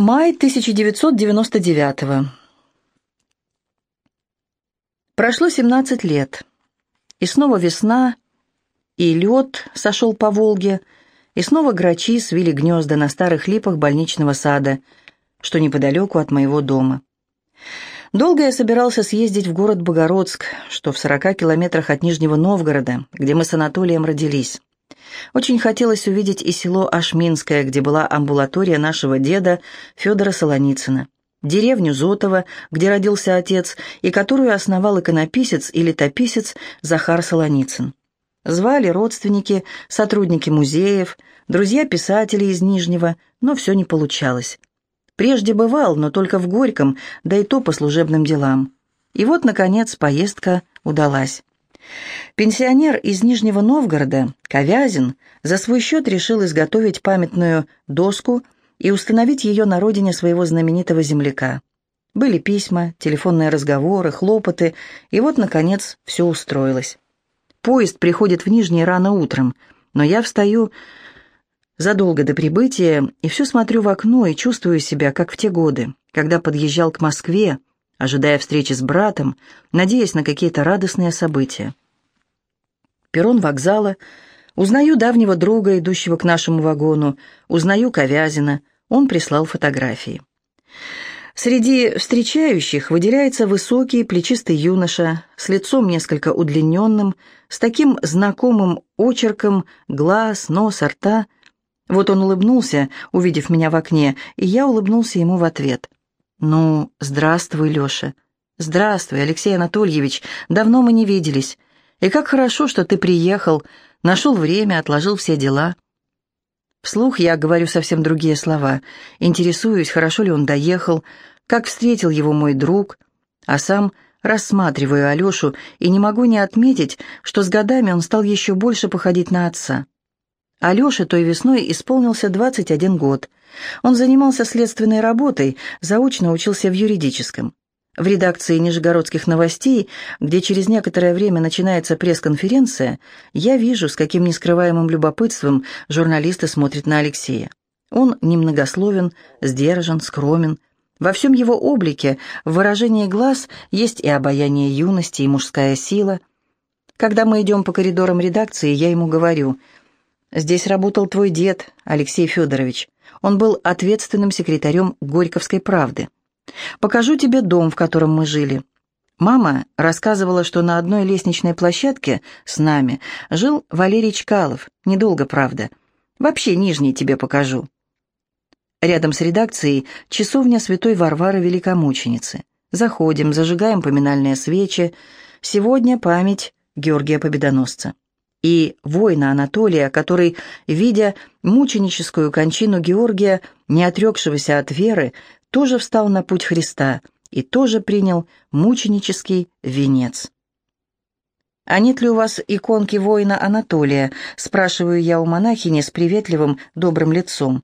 Май 1999 Прошло 17 лет, и снова весна, и лед сошел по Волге, и снова грачи свили гнезда на старых липах больничного сада, что неподалеку от моего дома. Долго я собирался съездить в город Богородск, что в 40 километрах от Нижнего Новгорода, где мы с Анатолием родились. Очень хотелось увидеть и село Ашминское, где была амбулатория нашего деда Федора Солоницына, деревню Зотово, где родился отец, и которую основал иконописец и летописец Захар Солоницын. Звали родственники, сотрудники музеев, друзья писателей из Нижнего, но все не получалось. Прежде бывал, но только в Горьком, да и то по служебным делам. И вот, наконец, поездка удалась. Пенсионер из Нижнего Новгорода, Ковязин, за свой счет решил изготовить памятную доску и установить ее на родине своего знаменитого земляка. Были письма, телефонные разговоры, хлопоты, и вот, наконец, все устроилось. Поезд приходит в Нижний рано утром, но я встаю задолго до прибытия и все смотрю в окно и чувствую себя, как в те годы, когда подъезжал к Москве, ожидая встречи с братом, надеясь на какие-то радостные события. Перрон вокзала, узнаю давнего друга, идущего к нашему вагону, узнаю Ковязина, он прислал фотографии. Среди встречающих выделяется высокий, плечистый юноша, с лицом несколько удлиненным, с таким знакомым очерком глаз, нос, рта. Вот он улыбнулся, увидев меня в окне, и я улыбнулся ему в ответ. «Ну, здравствуй, Леша. Здравствуй, Алексей Анатольевич. Давно мы не виделись. И как хорошо, что ты приехал, нашел время, отложил все дела». Вслух я говорю совсем другие слова. Интересуюсь, хорошо ли он доехал, как встретил его мой друг, а сам рассматриваю Алешу и не могу не отметить, что с годами он стал еще больше походить на отца. Алёше той весной исполнился 21 год. Он занимался следственной работой, заочно учился в юридическом. В редакции Нижегородских новостей, где через некоторое время начинается пресс-конференция, я вижу, с каким нескрываемым любопытством журналисты смотрят на Алексея. Он немногословен, сдержан, скромен. Во всем его облике, в выражении глаз, есть и обаяние юности, и мужская сила. Когда мы идем по коридорам редакции, я ему говорю – Здесь работал твой дед, Алексей Федорович. Он был ответственным секретарем Горьковской правды. Покажу тебе дом, в котором мы жили. Мама рассказывала, что на одной лестничной площадке с нами жил Валерий Чкалов. Недолго, правда. Вообще нижний тебе покажу. Рядом с редакцией часовня святой Варвары Великомученицы. Заходим, зажигаем поминальные свечи. Сегодня память Георгия Победоносца и воина Анатолия, который, видя мученическую кончину Георгия, не отрекшегося от веры, тоже встал на путь Христа и тоже принял мученический венец. «А нет ли у вас иконки воина Анатолия?» – спрашиваю я у монахини с приветливым, добрым лицом.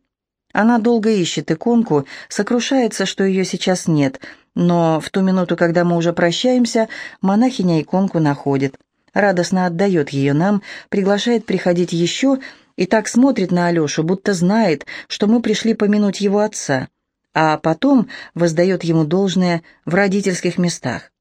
Она долго ищет иконку, сокрушается, что ее сейчас нет, но в ту минуту, когда мы уже прощаемся, монахиня иконку находит радостно отдает ее нам, приглашает приходить еще и так смотрит на Алешу, будто знает, что мы пришли помянуть его отца, а потом воздает ему должное в родительских местах.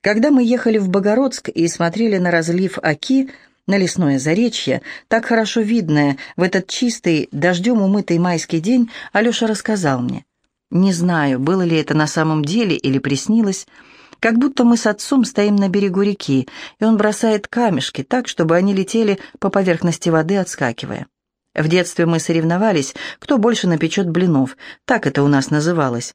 Когда мы ехали в Богородск и смотрели на разлив Оки, на лесное заречье, так хорошо видное в этот чистый, дождем умытый майский день, Алеша рассказал мне. Не знаю, было ли это на самом деле или приснилось, как будто мы с отцом стоим на берегу реки, и он бросает камешки так, чтобы они летели по поверхности воды, отскакивая. В детстве мы соревновались, кто больше напечет блинов, так это у нас называлось.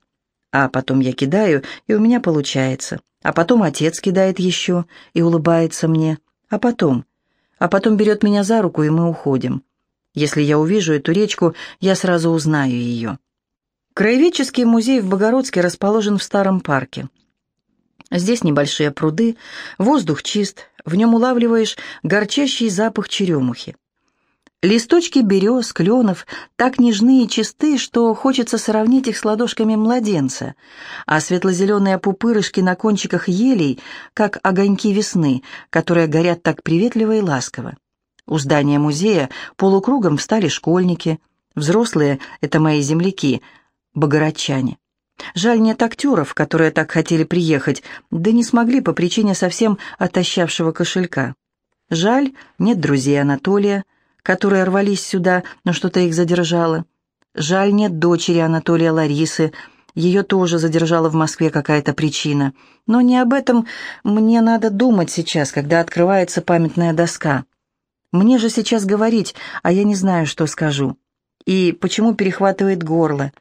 А потом я кидаю, и у меня получается. А потом отец кидает еще и улыбается мне. А потом... А потом берет меня за руку, и мы уходим. Если я увижу эту речку, я сразу узнаю ее. Краеведческий музей в Богородске расположен в старом парке. Здесь небольшие пруды, воздух чист, в нем улавливаешь горчащий запах черемухи. Листочки берез, кленов так нежны и чисты, что хочется сравнить их с ладошками младенца, а светло-зеленые пупырышки на кончиках елей, как огоньки весны, которые горят так приветливо и ласково. У здания музея полукругом встали школьники, взрослые — это мои земляки, богородчане. Жаль нет актеров, которые так хотели приехать, да не смогли по причине совсем отощавшего кошелька. Жаль нет друзей Анатолия, которые рвались сюда, но что-то их задержало. Жаль нет дочери Анатолия Ларисы, ее тоже задержала в Москве какая-то причина. Но не об этом мне надо думать сейчас, когда открывается памятная доска. Мне же сейчас говорить, а я не знаю, что скажу. И почему перехватывает горло?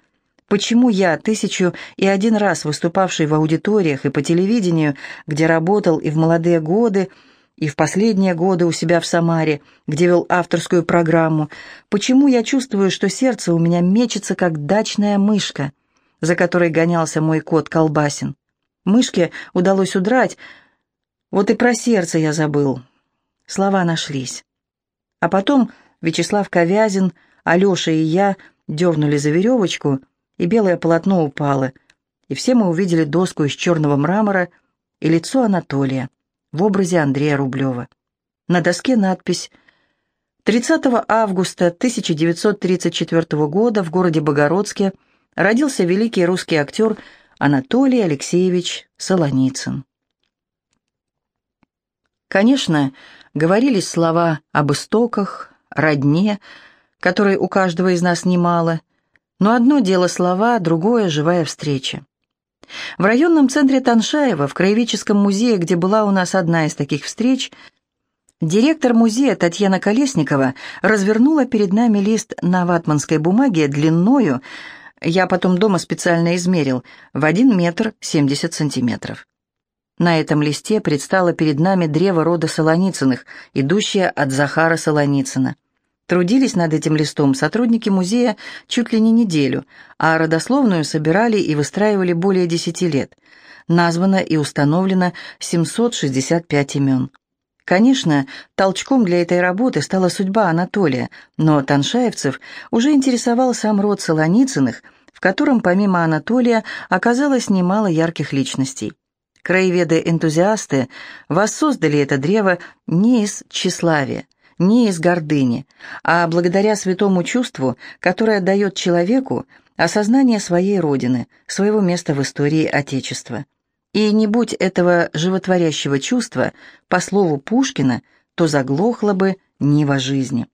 Почему я, тысячу и один раз выступавший в аудиториях и по телевидению, где работал и в молодые годы, и в последние годы у себя в Самаре, где вел авторскую программу, почему я чувствую, что сердце у меня мечется, как дачная мышка, за которой гонялся мой кот Колбасин? Мышке удалось удрать, вот и про сердце я забыл. Слова нашлись. А потом Вячеслав Ковязин, Алеша и я дернули за веревочку, и белое полотно упало, и все мы увидели доску из черного мрамора и лицо Анатолия в образе Андрея Рублева. На доске надпись «30 августа 1934 года в городе Богородске родился великий русский актер Анатолий Алексеевич Солоницын». Конечно, говорились слова об истоках, родне, которой у каждого из нас немало, но одно дело слова, другое — живая встреча. В районном центре Таншаева, в Краеведческом музее, где была у нас одна из таких встреч, директор музея Татьяна Колесникова развернула перед нами лист на ватманской бумаге длиною, я потом дома специально измерил, в 1 метр 70 сантиметров. На этом листе предстало перед нами древо рода Солоницыных, идущее от Захара Солоницына. Трудились над этим листом сотрудники музея чуть ли не неделю, а родословную собирали и выстраивали более десяти лет. Названо и установлено 765 имен. Конечно, толчком для этой работы стала судьба Анатолия, но Таншаевцев уже интересовал сам род Солоницыных, в котором помимо Анатолия оказалось немало ярких личностей. Краеведы-энтузиасты воссоздали это древо не из тщеславия, не из гордыни, а благодаря святому чувству, которое дает человеку осознание своей родины, своего места в истории Отечества. И не будь этого животворящего чувства, по слову Пушкина, то заглохла бы нива жизни.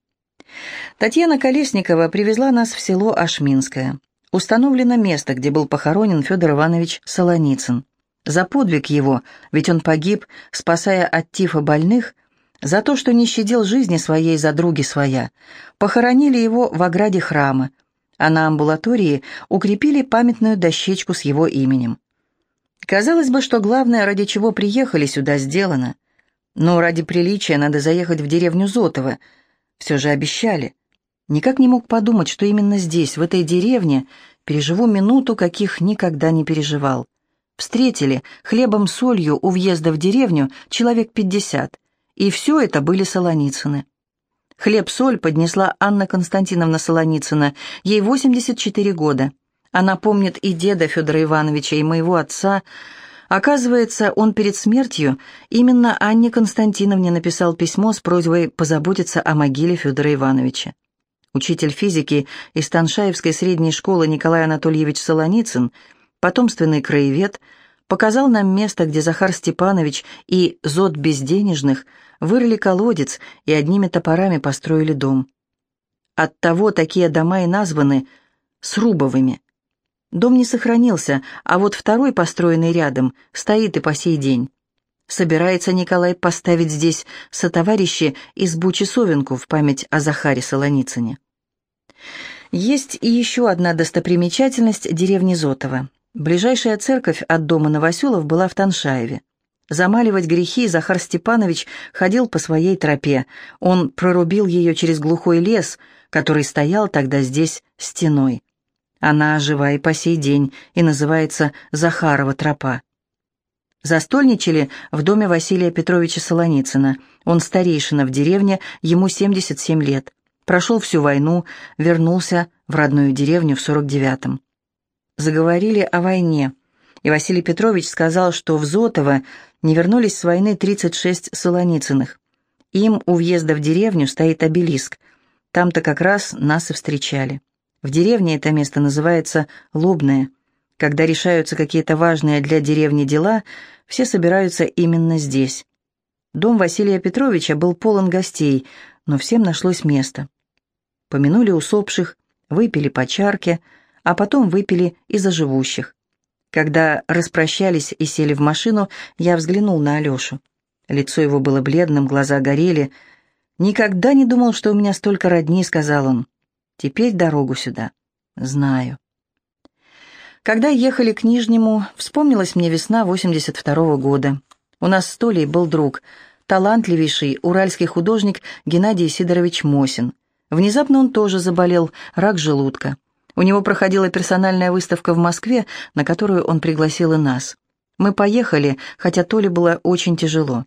Татьяна Колесникова привезла нас в село Ашминское. Установлено место, где был похоронен Федор Иванович Солоницын. За подвиг его, ведь он погиб, спасая от тифа больных, за то, что не щадил жизни своей за други своя, похоронили его в ограде храма, а на амбулатории укрепили памятную дощечку с его именем. Казалось бы, что главное, ради чего приехали сюда, сделано. Но ради приличия надо заехать в деревню Зотово. Все же обещали. Никак не мог подумать, что именно здесь, в этой деревне, переживу минуту, каких никогда не переживал. Встретили хлебом-солью у въезда в деревню человек пятьдесят. И все это были Солоницыны. Хлеб-соль поднесла Анна Константиновна Солоницына, ей 84 года. Она помнит и деда Федора Ивановича, и моего отца. Оказывается, он перед смертью именно Анне Константиновне написал письмо с просьбой позаботиться о могиле Федора Ивановича. Учитель физики из Таншаевской средней школы Николай Анатольевич Солоницын, потомственный краевед, показал нам место, где Захар Степанович и Зод Безденежных – вырыли колодец и одними топорами построили дом. Оттого такие дома и названы Срубовыми. Дом не сохранился, а вот второй, построенный рядом, стоит и по сей день. Собирается Николай поставить здесь сотоварищи избу Часовенку в память о Захаре Солоницыне. Есть и еще одна достопримечательность деревни Зотова. Ближайшая церковь от дома Новоселов была в Таншаеве. Замаливать грехи Захар Степанович ходил по своей тропе. Он прорубил ее через глухой лес, который стоял тогда здесь стеной. Она жива и по сей день и называется Захарова тропа. Застольничали в доме Василия Петровича Солоницына. Он старейшина в деревне, ему 77 лет. Прошел всю войну, вернулся в родную деревню в 49-м. Заговорили о войне, и Василий Петрович сказал, что в Зотово не вернулись с войны 36 Солоницыных. Им у въезда в деревню стоит обелиск. Там-то как раз нас и встречали. В деревне это место называется Лобное. Когда решаются какие-то важные для деревни дела, все собираются именно здесь. Дом Василия Петровича был полон гостей, но всем нашлось место. Помянули усопших, выпили по чарке, а потом выпили и за живущих. Когда распрощались и сели в машину, я взглянул на Алешу. Лицо его было бледным, глаза горели. «Никогда не думал, что у меня столько родни», — сказал он. «Теперь дорогу сюда. Знаю». Когда ехали к Нижнему, вспомнилась мне весна 82-го года. У нас с Толей был друг, талантливейший уральский художник Геннадий Сидорович Мосин. Внезапно он тоже заболел, рак желудка. У него проходила персональная выставка в Москве, на которую он пригласил и нас. Мы поехали, хотя Толе было очень тяжело.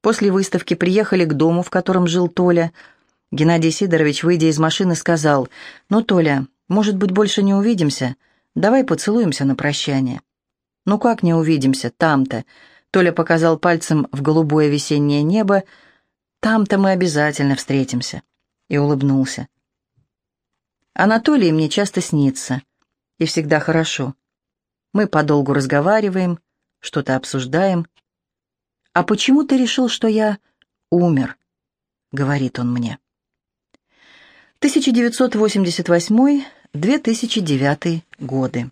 После выставки приехали к дому, в котором жил Толя. Геннадий Сидорович, выйдя из машины, сказал, «Ну, Толя, может быть, больше не увидимся? Давай поцелуемся на прощание». «Ну как не увидимся? Там-то. Толя показал пальцем в голубое весеннее небо. «Там-то мы обязательно встретимся». И улыбнулся. Анатолий мне часто снится. И всегда хорошо. Мы подолгу разговариваем, что-то обсуждаем. «А почему ты решил, что я умер?» — говорит он мне. 1988-2009 годы.